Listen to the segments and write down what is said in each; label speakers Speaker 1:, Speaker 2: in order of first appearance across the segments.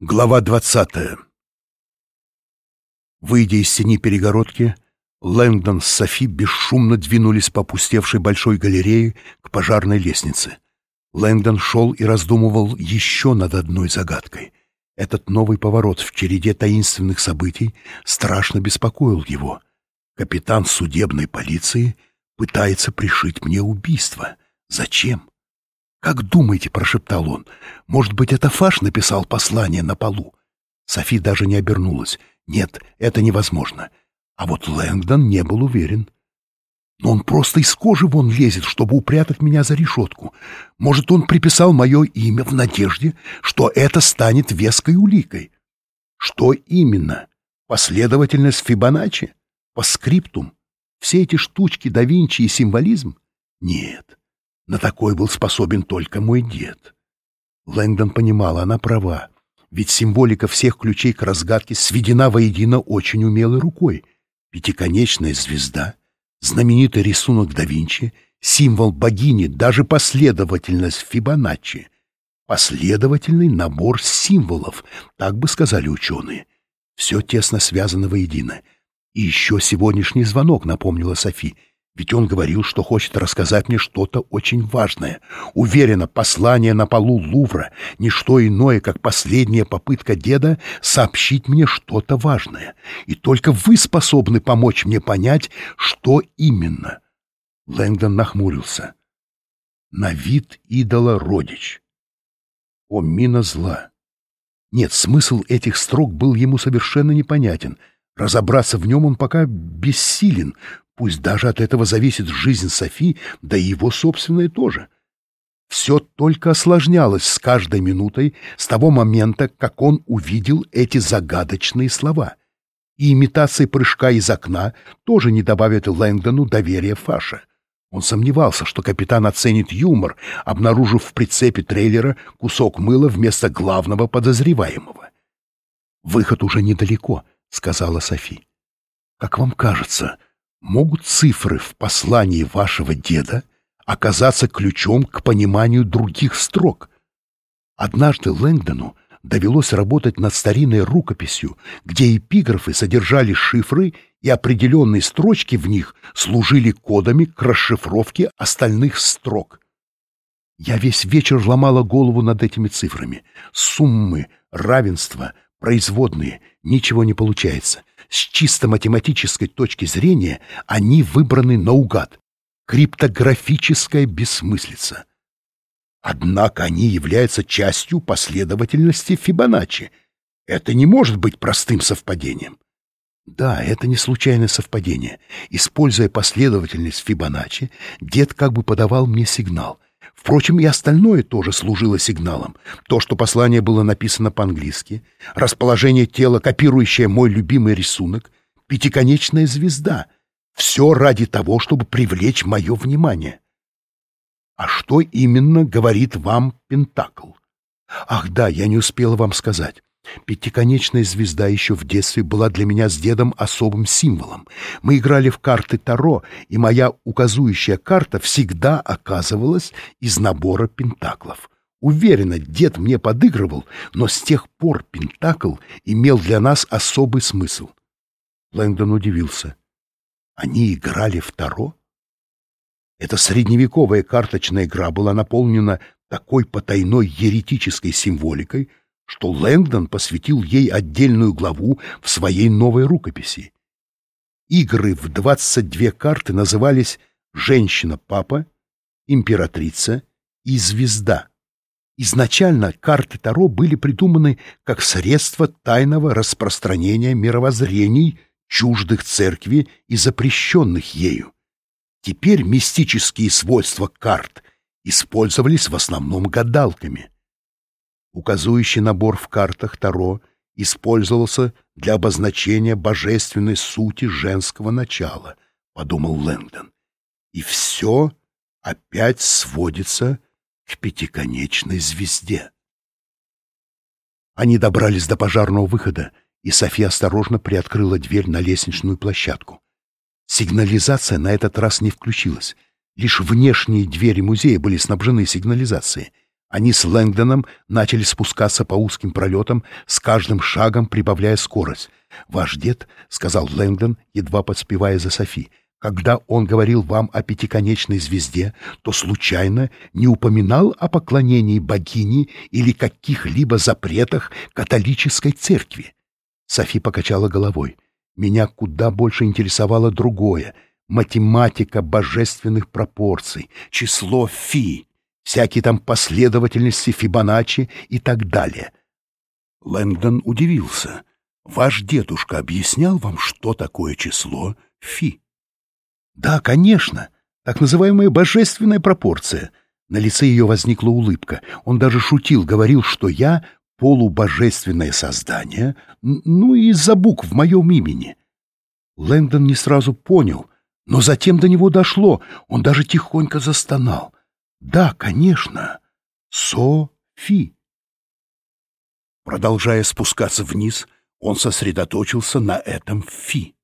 Speaker 1: Глава двадцатая Выйдя из тени перегородки, Лэнгдон с Софи бесшумно двинулись по опустевшей большой галерее к пожарной лестнице. Лэнгдон шел и раздумывал еще над одной загадкой. Этот новый поворот в череде таинственных событий страшно беспокоил его. Капитан судебной полиции пытается пришить мне убийство. Зачем? «Как думаете?» — прошептал он. «Может быть, это Фаш написал послание на полу?» Софи даже не обернулась. «Нет, это невозможно». А вот Лэнгдон не был уверен. «Но он просто из кожи вон лезет, чтобы упрятать меня за решетку. Может, он приписал мое имя в надежде, что это станет веской уликой?» «Что именно? Последовательность Фибоначчи? По скриптум? Все эти штучки да Винчи и символизм? Нет». На такой был способен только мой дед. Лэнгдон понимал, она права, ведь символика всех ключей к разгадке сведена воедино очень умелой рукой. Пятиконечная звезда, знаменитый рисунок да Винчи, символ богини, даже последовательность Фибоначчи. Последовательный набор символов, так бы сказали ученые. Все тесно связано воедино. И еще сегодняшний звонок, напомнила Софи. Ведь он говорил, что хочет рассказать мне что-то очень важное. Уверена, послание на полу Лувра — не что иное, как последняя попытка деда сообщить мне что-то важное. И только вы способны помочь мне понять, что именно. Лэнгдон нахмурился. На вид идола родич. О, мина зла! Нет, смысл этих строк был ему совершенно непонятен. Разобраться в нем он пока бессилен, Пусть даже от этого зависит жизнь Софи, да и его собственная тоже. Все только осложнялось с каждой минутой с того момента, как он увидел эти загадочные слова. И имитация прыжка из окна тоже не добавит Лэнгдону доверия Фаша. Он сомневался, что капитан оценит юмор, обнаружив в прицепе трейлера кусок мыла вместо главного подозреваемого. «Выход уже недалеко», — сказала Софи. «Как вам кажется, могут цифры в послании вашего деда оказаться ключом к пониманию других строк. Однажды Лэнгдону довелось работать над старинной рукописью, где эпиграфы содержали шифры, и определенные строчки в них служили кодами к расшифровке остальных строк. Я весь вечер ломала голову над этими цифрами. Суммы, равенства, производные, ничего не получается — с чисто математической точки зрения они выбраны наугад. Криптографическая бессмыслица. Однако они являются частью последовательности Фибоначчи. Это не может быть простым совпадением. Да, это не случайное совпадение. Используя последовательность Фибоначчи, дед как бы подавал мне сигнал. Впрочем, и остальное тоже служило сигналом. То, что послание было написано по-английски, расположение тела, копирующее мой любимый рисунок, пятиконечная звезда. Все ради того, чтобы привлечь мое внимание. А что именно говорит вам Пентакл? Ах да, я не успела вам сказать. Пятиконечная звезда еще в детстве была для меня с дедом особым символом. Мы играли в карты Таро, и моя указующая карта всегда оказывалась из набора пентаклов. Уверена, дед мне подыгрывал, но с тех пор пентакл имел для нас особый смысл. Лэнгдон удивился. Они играли в Таро? Эта средневековая карточная игра была наполнена такой потайной еретической символикой, что Лэнгдон посвятил ей отдельную главу в своей новой рукописи. Игры в 22 карты назывались «Женщина-папа», «Императрица» и «Звезда». Изначально карты Таро были придуманы как средство тайного распространения мировоззрений, чуждых церкви и запрещенных ею. Теперь мистические свойства карт использовались в основном гадалками. Указующий набор в картах Таро использовался для обозначения божественной сути женского начала, подумал Лэнгдон. И все опять сводится к пятиконечной звезде. Они добрались до пожарного выхода, и София осторожно приоткрыла дверь на лестничную площадку. Сигнализация на этот раз не включилась. Лишь внешние двери музея были снабжены сигнализацией — Они с Лэнгдоном начали спускаться по узким пролетам, с каждым шагом прибавляя скорость. «Ваш дед», — сказал Лэнгдон, едва подспевая за Софи, — «когда он говорил вам о пятиконечной звезде, то случайно не упоминал о поклонении богини или каких-либо запретах католической церкви». Софи покачала головой. «Меня куда больше интересовало другое — математика божественных пропорций, число фи» всякие там последовательности Фибоначчи и так далее. Лэнгдон удивился. Ваш дедушка объяснял вам, что такое число фи? Да, конечно. Так называемая божественная пропорция. На лице ее возникла улыбка. Он даже шутил, говорил, что я полубожественное создание, ну и из-за букв в моем имени. Лэнгдон не сразу понял, но затем до него дошло. Он даже тихонько застонал. Да, конечно, Софи. Продолжая спускаться вниз, он сосредоточился на этом фи.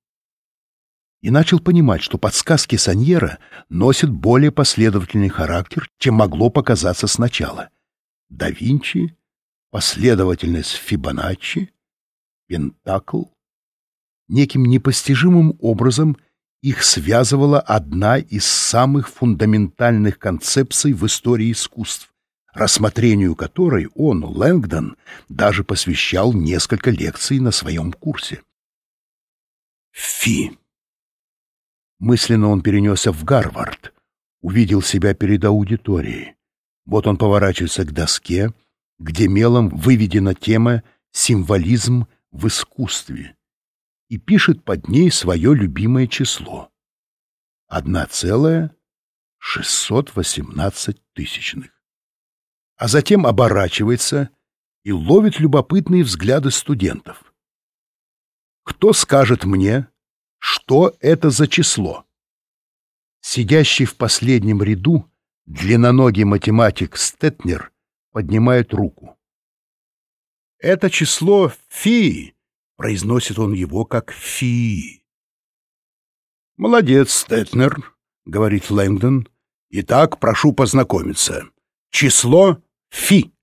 Speaker 1: И начал понимать, что подсказки Саньера носят более последовательный характер, чем могло показаться сначала. Да Винчи, последовательность Фибоначчи, Пентакл. Неким непостижимым образом — их связывала одна из самых фундаментальных концепций в истории искусств, рассмотрению которой он, Лэнгдон, даже посвящал несколько лекций на своем курсе. Фи. Мысленно он перенесся в Гарвард, увидел себя перед аудиторией. Вот он поворачивается к доске, где мелом выведена тема «Символизм в искусстве» и пишет под ней свое любимое число — одна целая шестьсот восемнадцать тысячных. А затем оборачивается и ловит любопытные взгляды студентов. Кто скажет мне, что это за число? Сидящий в последнем ряду длинноногий математик Стетнер поднимает руку. Это число фи Произносит он его как «фи». «Молодец, Стетнер», — говорит Лэнгдон. «Итак, прошу познакомиться. Число «фи».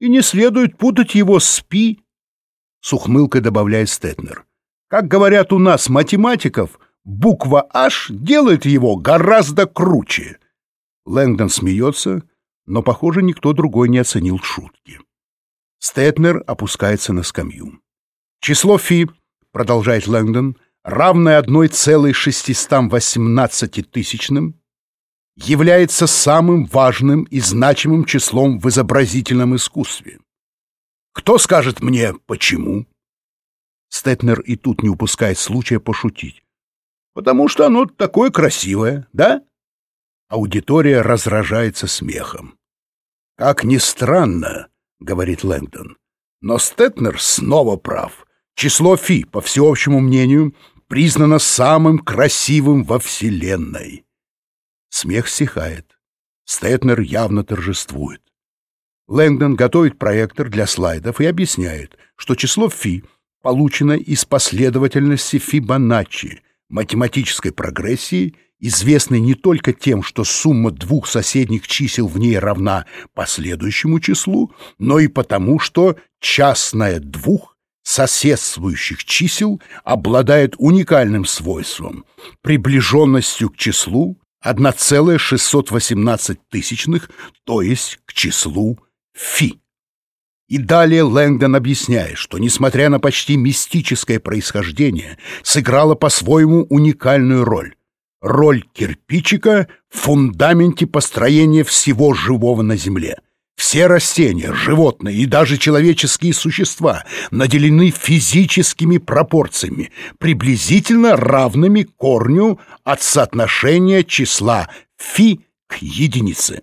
Speaker 1: И не следует путать его с «пи», — с ухмылкой добавляет Стетнер. «Как говорят у нас математиков, буква «H» делает его гораздо круче». Лэнгдон смеется, но, похоже, никто другой не оценил шутки. Стетнер опускается на скамью. Число фи, продолжает Лэнгдон, равное 1,618 тысячным, является самым важным и значимым числом в изобразительном искусстве. Кто скажет мне, почему? Стетнер и тут не упускает случая пошутить. Потому что оно такое красивое, да? Аудитория разражается смехом. Как ни странно, говорит Лэнгдон, но Стетнер снова прав. Число Фи, по всеобщему мнению, признано самым красивым во Вселенной. Смех стихает. Стэтнер явно торжествует. Лэнгдон готовит проектор для слайдов и объясняет, что число Фи получено из последовательности Фибоначчи, математической прогрессии, известной не только тем, что сумма двух соседних чисел в ней равна последующему числу, но и потому, что частная двух соседствующих чисел обладает уникальным свойством — приближенностью к числу 1,618 тысячных, то есть к числу фи. И далее Лэнгдон объясняет, что, несмотря на почти мистическое происхождение, сыграла по-своему уникальную роль. Роль кирпичика в фундаменте построения всего живого на Земле — все растения, животные и даже человеческие существа наделены физическими пропорциями, приблизительно равными корню от соотношения числа фи к единице.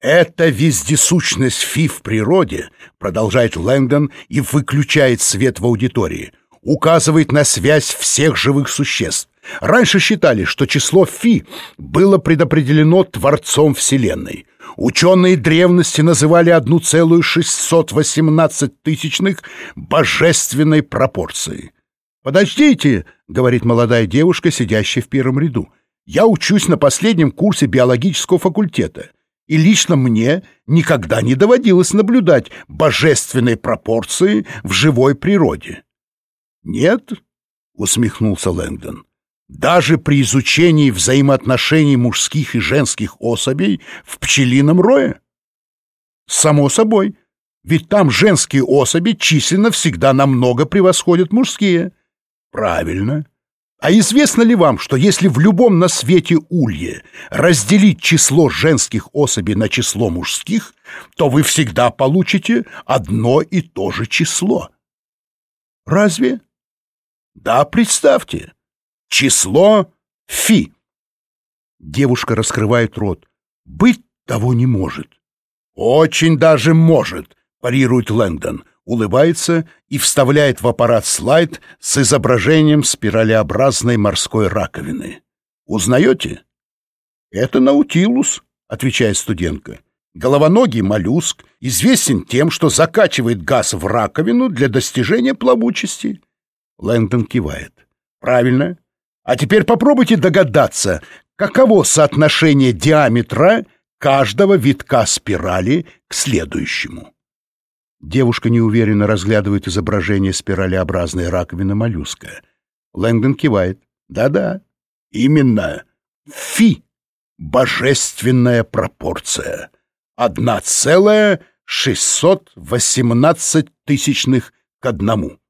Speaker 1: «Это вездесущность фи в природе», — продолжает Лэнгдон и выключает свет в аудитории, указывает на связь всех живых существ. Раньше считали, что число фи было предопределено Творцом Вселенной — Ученые древности называли одну целую шестьсот восемнадцать тысячных божественной пропорции. «Подождите», — говорит молодая девушка, сидящая в первом ряду. «Я учусь на последнем курсе биологического факультета. и лично мне никогда не доводилось наблюдать божественные пропорции в живой природе. «Нет?» — усмехнулся Лэнгдон. «Даже при изучении взаимоотношений мужских и женских особей в пчелином рое?» «Само собой, ведь там женские особи численно всегда намного превосходят мужские». «Правильно. А известно ли вам, что если в любом на свете улье разделить число женских особей на число мужских, то вы всегда получите одно и то же число? Разве? Да, представьте. Число фи. Девушка раскрывает рот. Быть того не может. Очень даже может, парирует Лэнгдон улыбается и вставляет в аппарат слайд с изображением спиралеобразной морской раковины. «Узнаете?» «Это Наутилус», — отвечает студентка. Головоногий моллюск известен тем, что закачивает газ в раковину для достижения плавучести. Лэндон кивает. Правильно. А теперь попробуйте догадаться, каково соотношение диаметра каждого витка спирали к следующему. Девушка неуверенно разглядывает изображение спиралеобразной раковины моллюска. Лэнгдон кивает. «Да-да, именно. Фи. Божественная пропорция. Одна целая шестьсот восемнадцать тысячных к одному».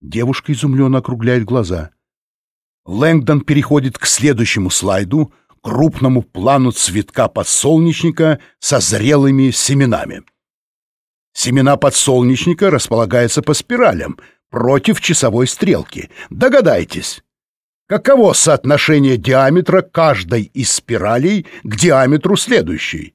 Speaker 1: Девушка изумленно округляет глаза. Лэнгдон переходит к следующему слайду, крупному плану цветка подсолнечника со зрелыми семенами. Семена подсолнечника располагаются по спиралям, против часовой стрелки. Догадайтесь, каково соотношение диаметра каждой из спиралей к диаметру следующей?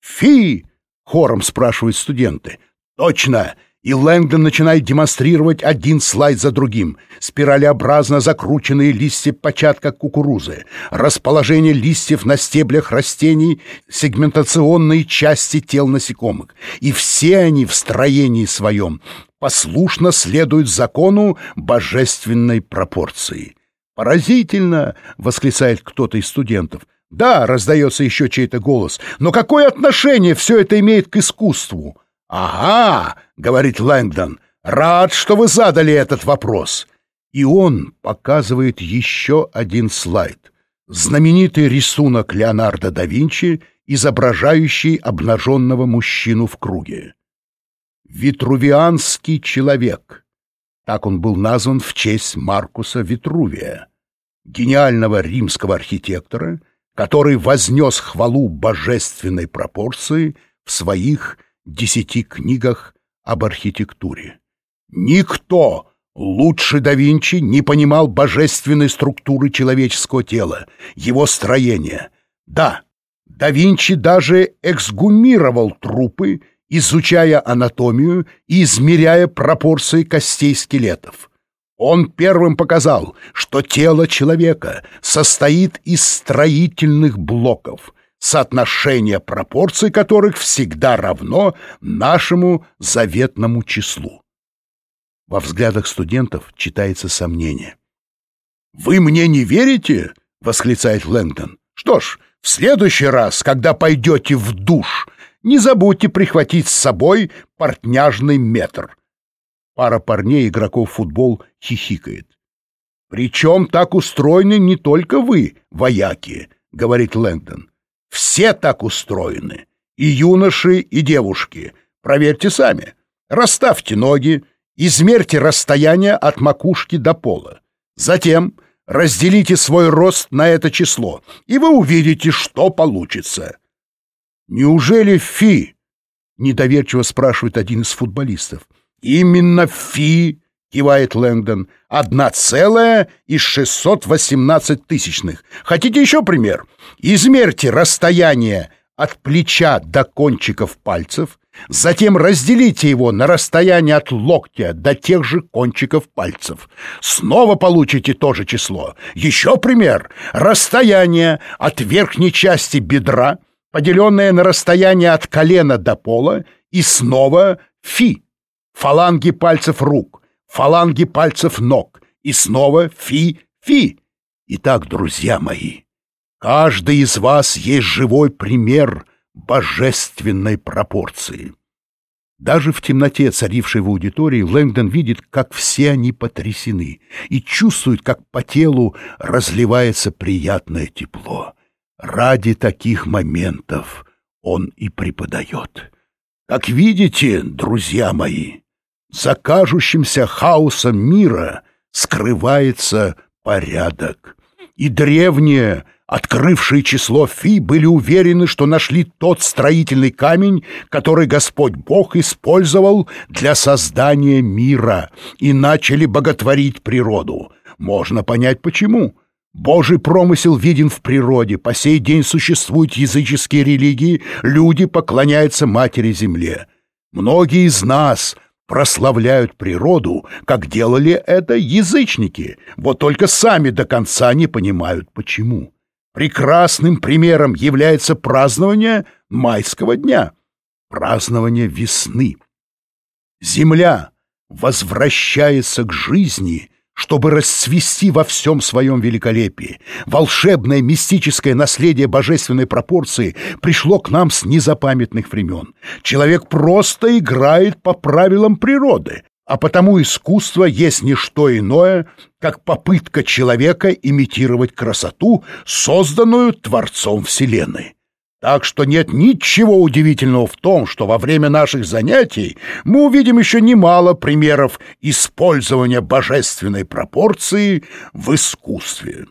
Speaker 1: «Фи!» — хором спрашивают студенты. «Точно! И Лэнгдон начинает демонстрировать один слайд за другим. Спиралеобразно закрученные листья початка кукурузы, расположение листьев на стеблях растений, сегментационные части тел насекомых. И все они в строении своем послушно следуют закону божественной пропорции. «Поразительно!» — восклицает кто-то из студентов. «Да», — раздается еще чей-то голос, «но какое отношение все это имеет к искусству?» «Ага!» — говорит Лэнгдон. «Рад, что вы задали этот вопрос». И он показывает еще один слайд. Знаменитый рисунок Леонардо да Винчи, изображающий обнаженного мужчину в круге. «Витрувианский человек». Так он был назван в честь Маркуса Витрувия, гениального римского архитектора, который вознес хвалу божественной пропорции в своих десяти книгах об архитектуре. Никто лучше да Винчи не понимал божественной структуры человеческого тела, его строения. Да, да Винчи даже эксгумировал трупы, изучая анатомию и измеряя пропорции костей скелетов. Он первым показал, что тело человека состоит из строительных блоков — соотношение пропорций которых всегда равно нашему заветному числу. Во взглядах студентов читается сомнение. «Вы мне не верите?» — восклицает Лэнгдон. «Что ж, в следующий раз, когда пойдете в душ, не забудьте прихватить с собой портняжный метр». Пара парней, игроков в футбол, хихикает. «Причем так устроены не только вы, вояки», — говорит Лэнгдон. Все так устроены. И юноши, и девушки. Проверьте сами. Расставьте ноги, измерьте расстояние от макушки до пола. Затем разделите свой рост на это число, и вы увидите, что получится. «Неужели фи?» — недоверчиво спрашивает один из футболистов. «Именно фи — кивает Лэнгдон. «Одна целая из шестьсот восемнадцать тысячных. Хотите еще пример? Измерьте расстояние от плеча до кончиков пальцев, затем разделите его на расстояние от локтя до тех же кончиков пальцев. Снова получите то же число. Еще пример. Расстояние от верхней части бедра, поделенное на расстояние от колена до пола, и снова фи. Фаланги пальцев рук фаланги пальцев ног, и снова фи-фи. Итак, друзья мои, каждый из вас есть живой пример божественной пропорции. Даже в темноте, царившей в аудитории, Лэнгдон видит, как все они потрясены и чувствует, как по телу разливается приятное тепло. Ради таких моментов он и преподает. Как видите, друзья мои, за кажущимся хаосом мира скрывается порядок. И древние, открывшие число Фи, были уверены, что нашли тот строительный камень, который Господь Бог использовал для создания мира, и начали боготворить природу. Можно понять, почему. Божий промысел виден в природе, по сей день существуют языческие религии, люди поклоняются Матери-Земле. Многие из нас прославляют природу, как делали это язычники, вот только сами до конца не понимают, почему. Прекрасным примером является празднование майского дня, празднование весны. Земля возвращается к жизни – чтобы расцвести во всем своем великолепии. Волшебное мистическое наследие божественной пропорции пришло к нам с незапамятных времен. Человек просто играет по правилам природы, а потому искусство есть не что иное, как попытка человека имитировать красоту, созданную Творцом Вселенной. Так что нет ничего удивительного в том, что во время наших занятий мы увидим еще немало примеров использования божественной пропорции в искусстве.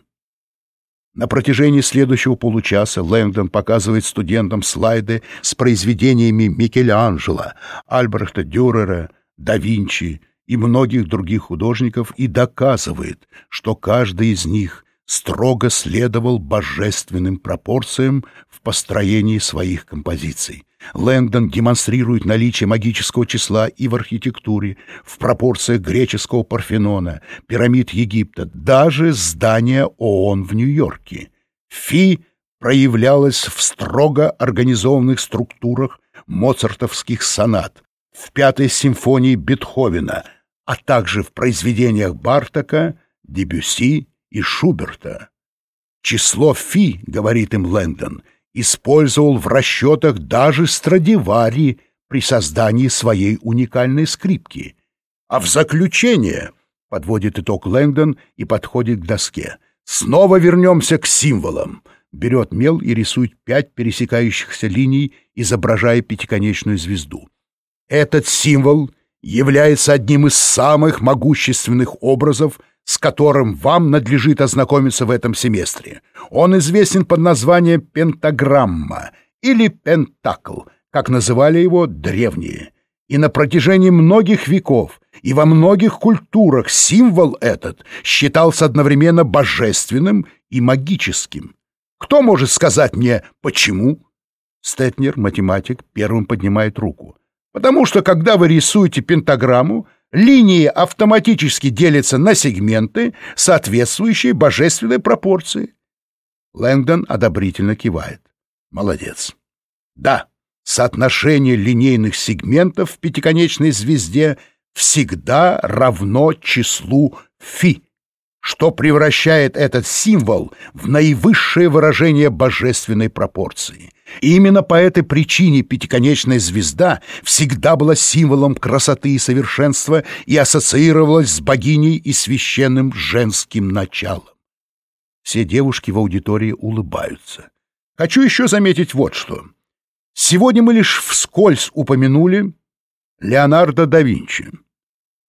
Speaker 1: На протяжении следующего получаса Лэнгдон показывает студентам слайды с произведениями Микеланджело, Альбрехта Дюрера, да Винчи и многих других художников и доказывает, что каждый из них строго следовал божественным пропорциям в построении своих композиций. Лэнгдон демонстрирует наличие магического числа и в архитектуре, в пропорциях греческого Парфенона, пирамид Египта, даже здания ООН в Нью-Йорке. Фи проявлялась в строго организованных структурах моцартовских сонат, в пятой симфонии Бетховена, а также в произведениях Бартака, Дебюсси и Шуберта. Число фи, говорит им Лэндон, использовал в расчетах даже Страдивари при создании своей уникальной скрипки. А в заключение, подводит итог Лэндон и подходит к доске, снова вернемся к символам. Берет мел и рисует пять пересекающихся линий, изображая пятиконечную звезду. Этот символ является одним из самых могущественных образов, с которым вам надлежит ознакомиться в этом семестре. Он известен под названием пентаграмма или пентакл, как называли его древние. И на протяжении многих веков и во многих культурах символ этот считался одновременно божественным и магическим. Кто может сказать мне, почему? Стетнер, математик, первым поднимает руку. Потому что, когда вы рисуете пентаграмму, линии автоматически делятся на сегменты, соответствующие божественной пропорции. Лэнгдон одобрительно кивает. Молодец. Да, соотношение линейных сегментов в пятиконечной звезде всегда равно числу фи, что превращает этот символ в наивысшее выражение божественной пропорции — и именно по этой причине пятиконечная звезда всегда была символом красоты и совершенства и ассоциировалась с богиней и священным женским началом. Все девушки в аудитории улыбаются. Хочу еще заметить вот что. Сегодня мы лишь вскользь упомянули Леонардо да Винчи.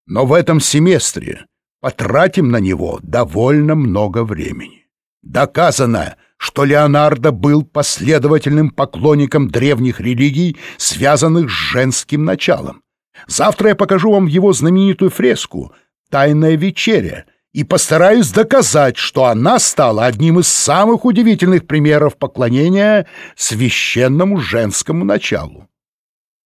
Speaker 1: Но в этом семестре потратим на него довольно много времени. Доказано, что Леонардо был последовательным поклонником древних религий, связанных с женским началом. Завтра я покажу вам его знаменитую фреску «Тайная вечеря» и постараюсь доказать, что она стала одним из самых удивительных примеров поклонения священному женскому началу.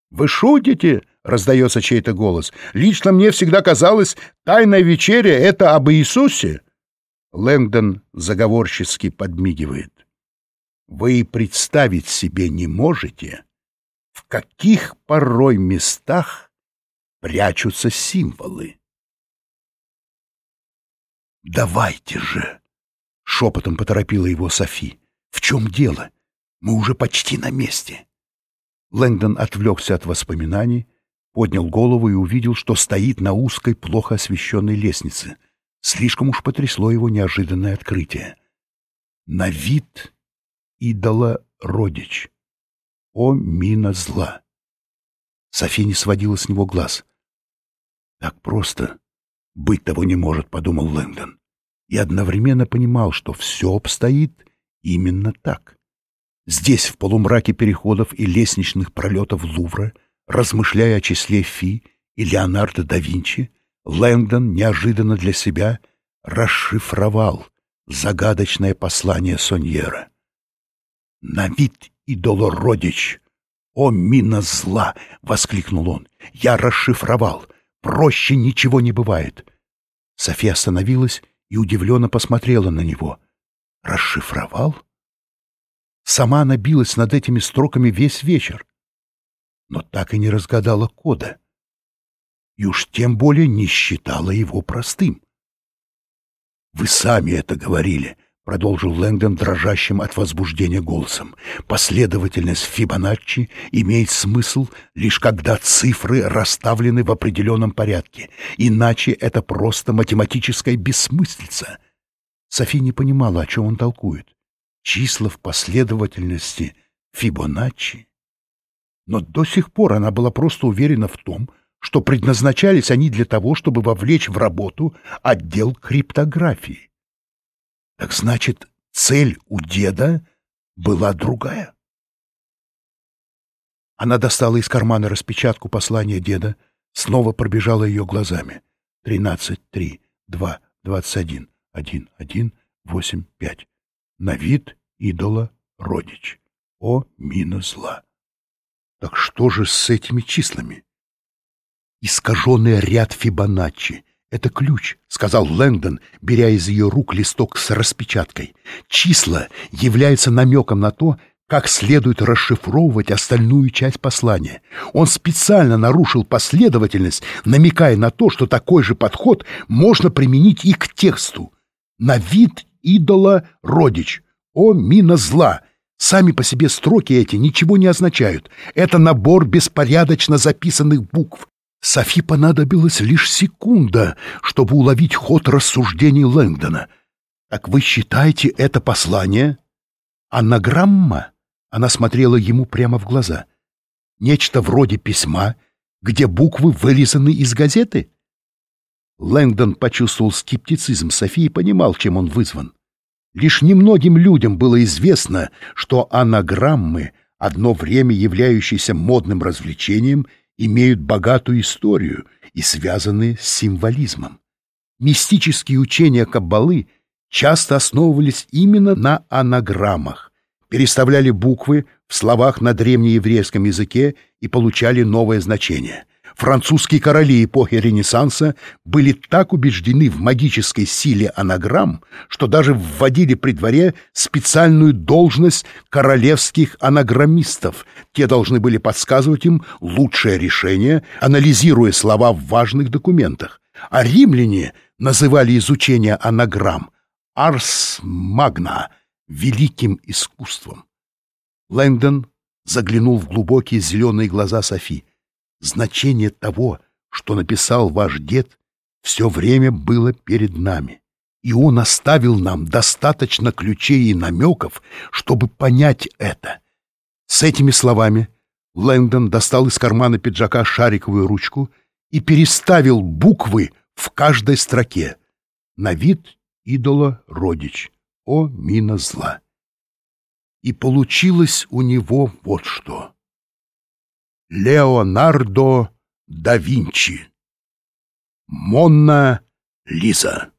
Speaker 1: «Вы шутите?» — раздается чей-то голос. «Лично мне всегда казалось, тайная вечеря — это об Иисусе». Лэнгдон заговорчески подмигивает. Вы представить себе не можете, в каких порой местах прячутся символы. «Давайте же!» — шепотом поторопила его Софи. «В чем дело? Мы уже почти на месте». Лэнгдон отвлекся от воспоминаний, поднял голову и увидел, что стоит на узкой, плохо освещенной лестнице. Слишком уж потрясло его неожиданное открытие. На вид идола родич. О, мина зла! София не сводила с него глаз. «Так просто быть того не может», — подумал Лэнгдон. И одновременно понимал, что все обстоит именно так. Здесь, в полумраке переходов и лестничных пролетов Лувра, размышляя о числе Фи и Леонардо да Винчи, Лэнгдон неожиданно для себя расшифровал загадочное послание Соньера. «На вид идолородич! О, мина зла!» — воскликнул он. «Я расшифровал! Проще ничего не бывает!» София остановилась и удивленно посмотрела на него. «Расшифровал?» Сама она билась над этими строками весь вечер, но так и не разгадала кода. И уж тем более не считала его простым. «Вы сами это говорили», — продолжил Лэнгдон дрожащим от возбуждения голосом. «Последовательность Фибоначчи имеет смысл лишь когда цифры расставлены в определенном порядке, иначе это просто математическая бессмыслица». Софи не понимала, о чем он толкует числа в последовательности Фибоначчи. Но до сих пор она была просто уверена в том, что предназначались они для того, чтобы вовлечь в работу отдел криптографии. Так значит, цель у деда была другая. Она достала из кармана распечатку послания деда, снова пробежала ее глазами. Тринадцать, три, два, двадцать один, один, один, восемь, пять на вид идола родич. О, мина зла! Так что же с этими числами? Искаженный ряд Фибоначчи. Это ключ, — сказал Лэнгдон, беря из ее рук листок с распечаткой. Числа являются намеком на то, как следует расшифровывать остальную часть послания. Он специально нарушил последовательность, намекая на то, что такой же подход можно применить и к тексту. На вид идола родич. О, мина зла! Сами по себе строки эти ничего не означают. Это набор беспорядочно записанных букв. Софи понадобилась лишь секунда, чтобы уловить ход рассуждений Лэнгдона. «Так вы считаете это послание?» «Анаграмма?» Она смотрела ему прямо в глаза. «Нечто вроде письма, где буквы вырезаны из газеты?» Лэнгдон почувствовал скептицизм Софии и понимал, чем он вызван. Лишь немногим людям было известно, что анаграммы, одно время являющиеся модным развлечением, имеют богатую историю и связаны с символизмом. Мистические учения Каббалы часто основывались именно на анаграммах, переставляли буквы в словах на древнееврейском языке и получали новое значение — Французские короли эпохи Ренессанса были так убеждены в магической силе анаграмм, что даже вводили при дворе специальную должность королевских анаграммистов. Те должны были подсказывать им лучшее решение, анализируя слова в важных документах. А римляне называли изучение анаграмм «арс магна» — великим искусством. Лэндон заглянул в глубокие зеленые глаза Софи. Значение того, что написал ваш дед, все время было перед нами, и он оставил нам достаточно ключей и намеков, чтобы понять это. С этими словами Лэндон достал из кармана пиджака шариковую ручку и переставил буквы в каждой строке. На вид идола родич, о мина зла. И получилось у него вот что. Леонардо да Винчи. Монна Лиза